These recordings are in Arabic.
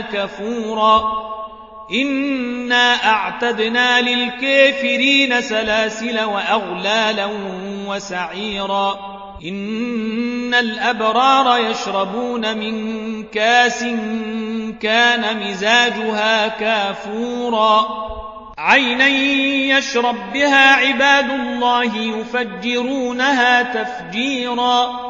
كفورا. إنا أعتدنا للكافرين سلاسل وأغلالا وسعيرا. إن الأبرار يشربون من كاس كان مزاجها كافورا. عينا يشرب بها عباد الله يفجرونها تفجيرا.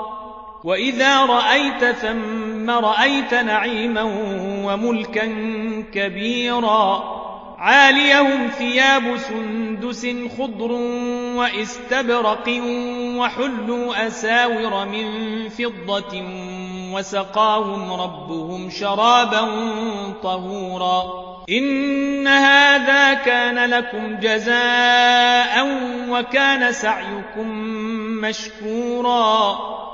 وإذا رأيت ثم رأيت نعيما وملكا كبيرا عاليهم ثياب سندس خضر واستبرق وحلوا أساور من فضة وسقاهم ربهم شرابا طهورا إن هذا كان لكم جزاء وكان سعيكم مشكورا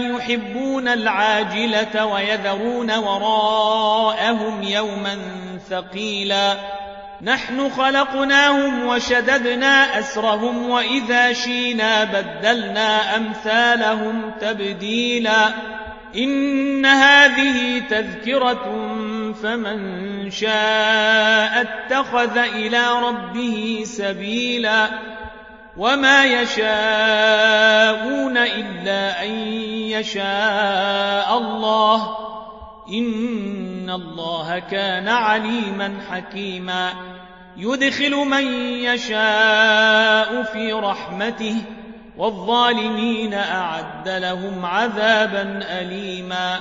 يحبون العاجلة ويذرون وراءهم يوما ثقيلا. نحن خلقناهم وشددنا أسرهم وإذا شينا بدلنا أمثالهم تبديلا. إن هذه تذكرة فمن شاء اتخذ إلى ربه سبيلا. وما يشاءون إلا أن يشاء الله إن الله كان عليما حكيما يدخل من يشاء في رحمته والظالمين أعد لهم عذابا أليما